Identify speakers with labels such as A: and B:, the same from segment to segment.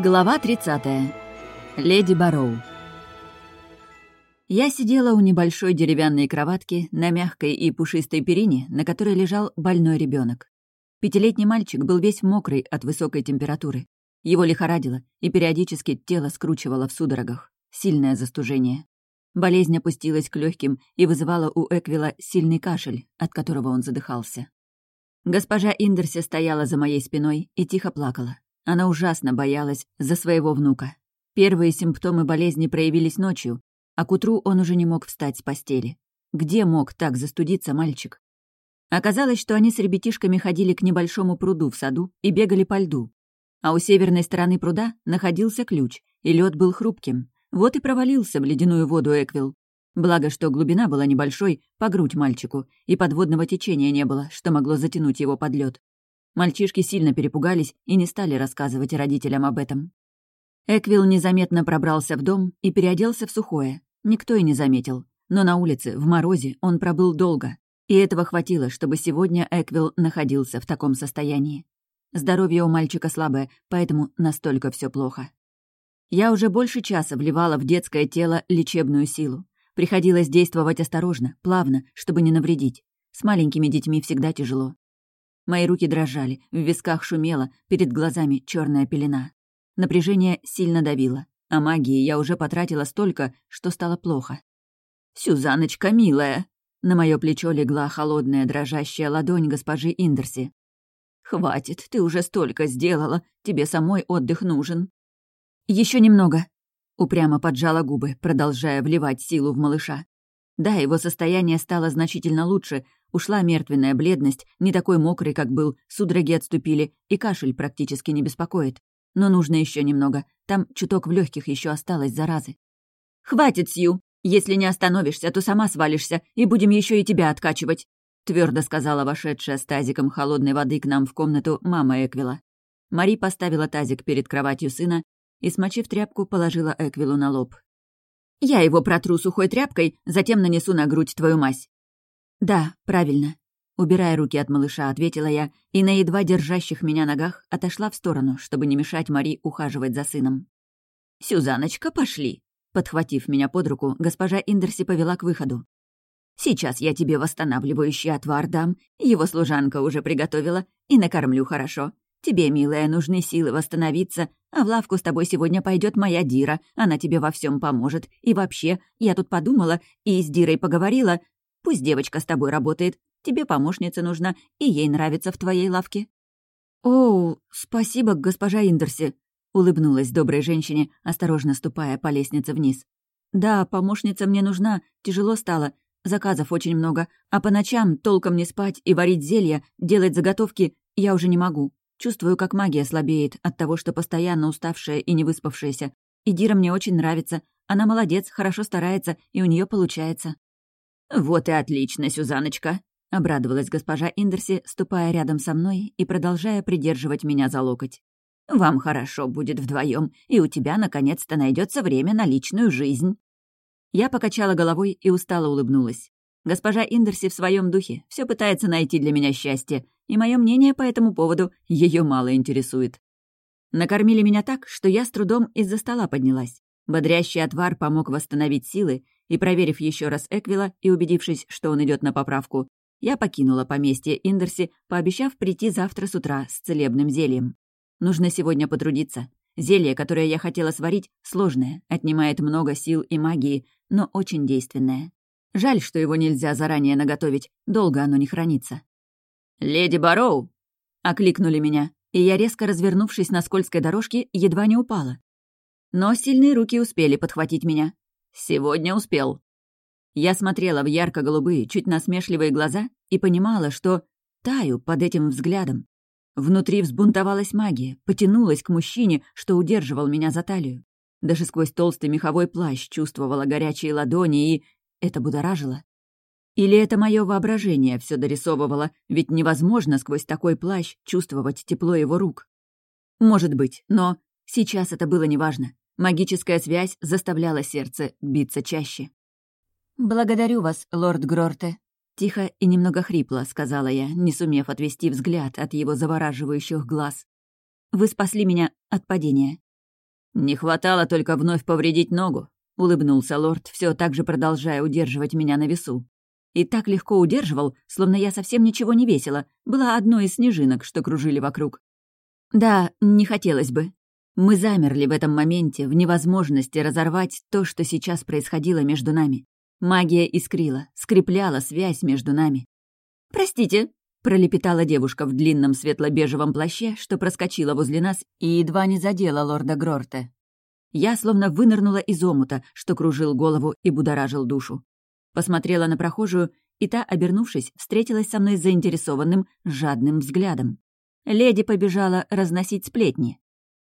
A: Глава 30. Леди Бароу. Я сидела у небольшой деревянной кроватки на мягкой и пушистой перине, на которой лежал больной ребенок. Пятилетний мальчик был весь мокрый от высокой температуры. Его лихорадило, и периодически тело скручивало в судорогах. Сильное застужение. Болезнь опустилась к легким и вызывала у Эквила сильный кашель, от которого он задыхался. Госпожа Индерси стояла за моей спиной и тихо плакала. Она ужасно боялась за своего внука. Первые симптомы болезни проявились ночью, а к утру он уже не мог встать с постели. Где мог так застудиться мальчик? Оказалось, что они с ребятишками ходили к небольшому пруду в саду и бегали по льду. А у северной стороны пруда находился ключ, и лед был хрупким. Вот и провалился в ледяную воду Эквилл. Благо, что глубина была небольшой, по грудь мальчику, и подводного течения не было, что могло затянуть его под лед. Мальчишки сильно перепугались и не стали рассказывать родителям об этом. Эквилл незаметно пробрался в дом и переоделся в сухое. Никто и не заметил. Но на улице, в морозе, он пробыл долго. И этого хватило, чтобы сегодня Эквилл находился в таком состоянии. Здоровье у мальчика слабое, поэтому настолько все плохо. Я уже больше часа вливала в детское тело лечебную силу. Приходилось действовать осторожно, плавно, чтобы не навредить. С маленькими детьми всегда тяжело. Мои руки дрожали, в висках шумело, перед глазами черная пелена. Напряжение сильно давило, а магии я уже потратила столько, что стало плохо. «Сюзаночка, милая!» На мое плечо легла холодная дрожащая ладонь госпожи Индерси. «Хватит, ты уже столько сделала, тебе самой отдых нужен». Еще немного», — упрямо поджала губы, продолжая вливать силу в малыша. Да, его состояние стало значительно лучше, ушла мертвенная бледность, не такой мокрый, как был, судороги отступили, и кашель практически не беспокоит. Но нужно еще немного, там чуток в легких еще осталось заразы. «Хватит, Сью! Если не остановишься, то сама свалишься, и будем еще и тебя откачивать!» твердо сказала вошедшая с тазиком холодной воды к нам в комнату мама Эквила. Мари поставила тазик перед кроватью сына и, смочив тряпку, положила Эквилу на лоб. Я его протру сухой тряпкой, затем нанесу на грудь твою мазь». «Да, правильно», — убирая руки от малыша, ответила я, и на едва держащих меня ногах отошла в сторону, чтобы не мешать Мари ухаживать за сыном. «Сюзаночка, пошли!» Подхватив меня под руку, госпожа Индерси повела к выходу. «Сейчас я тебе восстанавливающий отвар дам, его служанка уже приготовила, и накормлю хорошо. Тебе, милая, нужны силы восстановиться, а в лавку с тобой сегодня пойдет моя Дира, она тебе во всем поможет. И вообще, я тут подумала и с Дирой поговорила. Пусть девочка с тобой работает, тебе помощница нужна, и ей нравится в твоей лавке». «О, спасибо, госпожа Индерси», — улыбнулась доброй женщине, осторожно ступая по лестнице вниз. «Да, помощница мне нужна, тяжело стало, заказов очень много, а по ночам толком не спать и варить зелья, делать заготовки я уже не могу. Чувствую, как магия слабеет от того, что постоянно уставшая и не выспавшаяся. И Дира мне очень нравится. Она молодец, хорошо старается, и у нее получается. «Вот и отлично, Сюзаночка!» — обрадовалась госпожа Индерси, ступая рядом со мной и продолжая придерживать меня за локоть. «Вам хорошо будет вдвоем, и у тебя наконец-то найдется время на личную жизнь». Я покачала головой и устало улыбнулась. Госпожа Индерси в своем духе, все пытается найти для меня счастье, и мое мнение по этому поводу ее мало интересует. Накормили меня так, что я с трудом из-за стола поднялась. Бодрящий отвар помог восстановить силы, и, проверив еще раз Эквила и убедившись, что он идет на поправку, я покинула поместье Индерси, пообещав прийти завтра с утра с целебным зельем. Нужно сегодня потрудиться. Зелье, которое я хотела сварить, сложное, отнимает много сил и магии, но очень действенное. Жаль, что его нельзя заранее наготовить, долго оно не хранится. «Леди Бароу!» — окликнули меня, и я, резко развернувшись на скользкой дорожке, едва не упала. Но сильные руки успели подхватить меня. «Сегодня успел». Я смотрела в ярко-голубые, чуть насмешливые глаза и понимала, что таю под этим взглядом. Внутри взбунтовалась магия, потянулась к мужчине, что удерживал меня за талию. Даже сквозь толстый меховой плащ чувствовала горячие ладони и... Это будоражило. Или это мое воображение все дорисовывало, ведь невозможно сквозь такой плащ чувствовать тепло его рук. Может быть, но сейчас это было неважно. Магическая связь заставляла сердце биться чаще. «Благодарю вас, лорд Грорте», — тихо и немного хрипло сказала я, не сумев отвести взгляд от его завораживающих глаз. «Вы спасли меня от падения. «Не хватало только вновь повредить ногу», — улыбнулся лорд, все так же продолжая удерживать меня на весу. И так легко удерживал, словно я совсем ничего не весила, была одной из снежинок, что кружили вокруг. Да, не хотелось бы. Мы замерли в этом моменте, в невозможности разорвать то, что сейчас происходило между нами. Магия искрила, скрепляла связь между нами. «Простите», — пролепетала девушка в длинном светло-бежевом плаще, что проскочила возле нас и едва не задела лорда Грорте. Я словно вынырнула из омута, что кружил голову и будоражил душу. Посмотрела на прохожую, и та, обернувшись, встретилась со мной заинтересованным, жадным взглядом. Леди побежала разносить сплетни.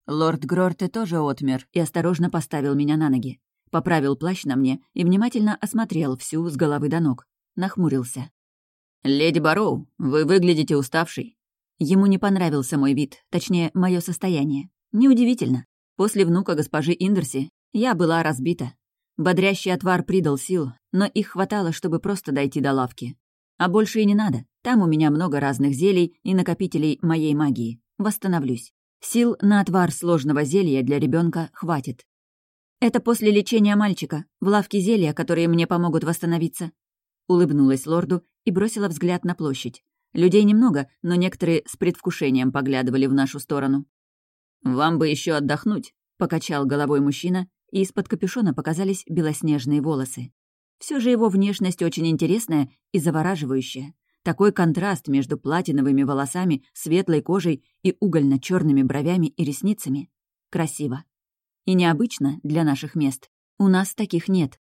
A: Лорд Грорте тоже отмер и осторожно поставил меня на ноги. Поправил плащ на мне и внимательно осмотрел всю с головы до ног. Нахмурился. «Леди Бароу, вы выглядите уставшей». Ему не понравился мой вид, точнее, мое состояние. Неудивительно. После внука госпожи Индерси я была разбита. Бодрящий отвар придал сил, но их хватало, чтобы просто дойти до лавки. А больше и не надо. Там у меня много разных зелий и накопителей моей магии. Восстановлюсь. Сил на отвар сложного зелья для ребенка хватит. Это после лечения мальчика, в лавке зелья, которые мне помогут восстановиться. Улыбнулась лорду и бросила взгляд на площадь. Людей немного, но некоторые с предвкушением поглядывали в нашу сторону. «Вам бы еще отдохнуть», — покачал головой мужчина, и из-под капюшона показались белоснежные волосы. Все же его внешность очень интересная и завораживающая. Такой контраст между платиновыми волосами, светлой кожей и угольно черными бровями и ресницами. Красиво. И необычно для наших мест. У нас таких нет.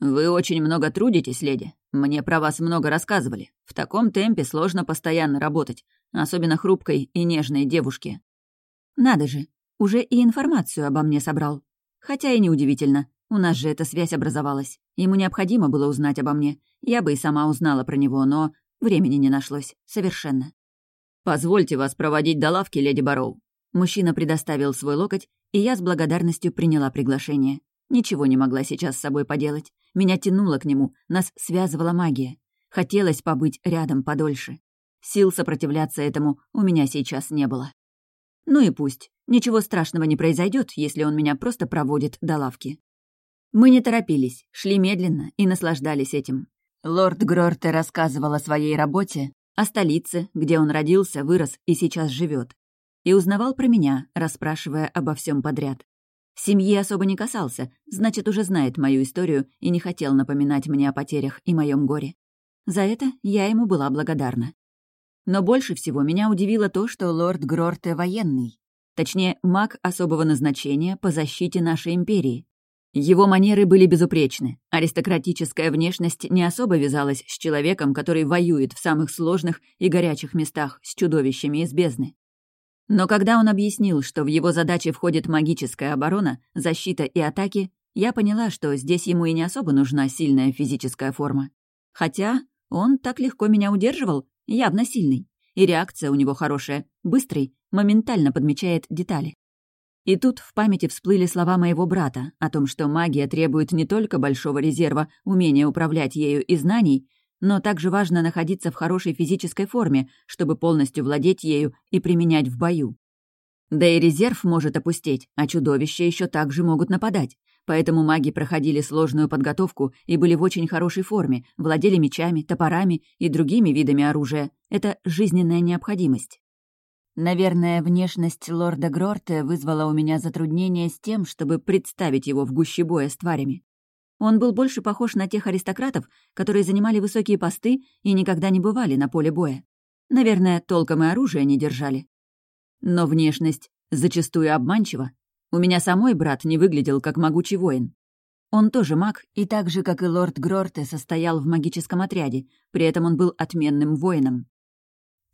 A: «Вы очень много трудитесь, леди. Мне про вас много рассказывали. В таком темпе сложно постоянно работать, особенно хрупкой и нежной девушке». «Надо же, уже и информацию обо мне собрал. Хотя и неудивительно. У нас же эта связь образовалась. Ему необходимо было узнать обо мне. Я бы и сама узнала про него, но времени не нашлось. Совершенно. «Позвольте вас проводить до лавки, леди Бароу». Мужчина предоставил свой локоть, и я с благодарностью приняла приглашение. Ничего не могла сейчас с собой поделать. Меня тянуло к нему, нас связывала магия. Хотелось побыть рядом подольше. Сил сопротивляться этому у меня сейчас не было. Ну и пусть. Ничего страшного не произойдет, если он меня просто проводит до лавки. Мы не торопились, шли медленно и наслаждались этим. Лорд Грорте рассказывал о своей работе, о столице, где он родился, вырос и сейчас живет, и узнавал про меня, расспрашивая обо всем подряд. Семьи особо не касался, значит, уже знает мою историю и не хотел напоминать мне о потерях и моем горе. За это я ему была благодарна. Но больше всего меня удивило то, что лорд Грорте военный. Точнее, маг особого назначения по защите нашей империи. Его манеры были безупречны. Аристократическая внешность не особо вязалась с человеком, который воюет в самых сложных и горячих местах с чудовищами из бездны. Но когда он объяснил, что в его задачи входит магическая оборона, защита и атаки, я поняла, что здесь ему и не особо нужна сильная физическая форма. Хотя он так легко меня удерживал, явно сильный. И реакция у него хорошая, быстрый, моментально подмечает детали. И тут в памяти всплыли слова моего брата о том, что магия требует не только большого резерва, умения управлять ею и знаний, но также важно находиться в хорошей физической форме, чтобы полностью владеть ею и применять в бою. Да и резерв может опустеть, а чудовища еще также могут нападать. Поэтому маги проходили сложную подготовку и были в очень хорошей форме, владели мечами, топорами и другими видами оружия. Это жизненная необходимость. Наверное, внешность лорда Грорте вызвала у меня затруднение с тем, чтобы представить его в гуще боя с тварями. Он был больше похож на тех аристократов, которые занимали высокие посты и никогда не бывали на поле боя. Наверное, толком и оружия не держали. Но внешность зачастую обманчива. У меня самой брат не выглядел как могучий воин. Он тоже маг, и так же, как и лорд Грорте, состоял в магическом отряде, при этом он был отменным воином.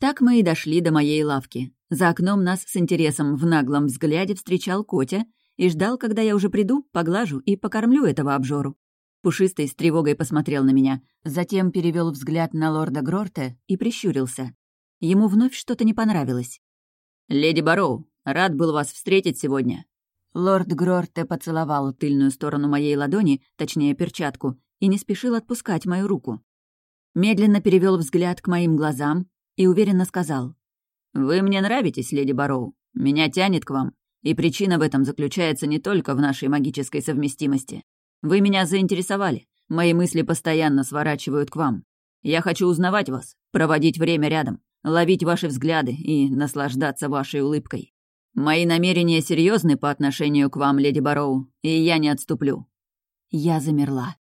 A: Так мы и дошли до моей лавки. За окном нас с интересом в наглом взгляде встречал Котя и ждал, когда я уже приду, поглажу и покормлю этого обжору. Пушистый с тревогой посмотрел на меня, затем перевел взгляд на лорда Грорте и прищурился. Ему вновь что-то не понравилось. «Леди Бароу, рад был вас встретить сегодня». Лорд Грорте поцеловал тыльную сторону моей ладони, точнее перчатку, и не спешил отпускать мою руку. Медленно перевел взгляд к моим глазам, и уверенно сказал. «Вы мне нравитесь, леди Бароу. Меня тянет к вам. И причина в этом заключается не только в нашей магической совместимости. Вы меня заинтересовали. Мои мысли постоянно сворачивают к вам. Я хочу узнавать вас, проводить время рядом, ловить ваши взгляды и наслаждаться вашей улыбкой. Мои намерения серьезны по отношению к вам, леди Бароу, и я не отступлю». Я замерла.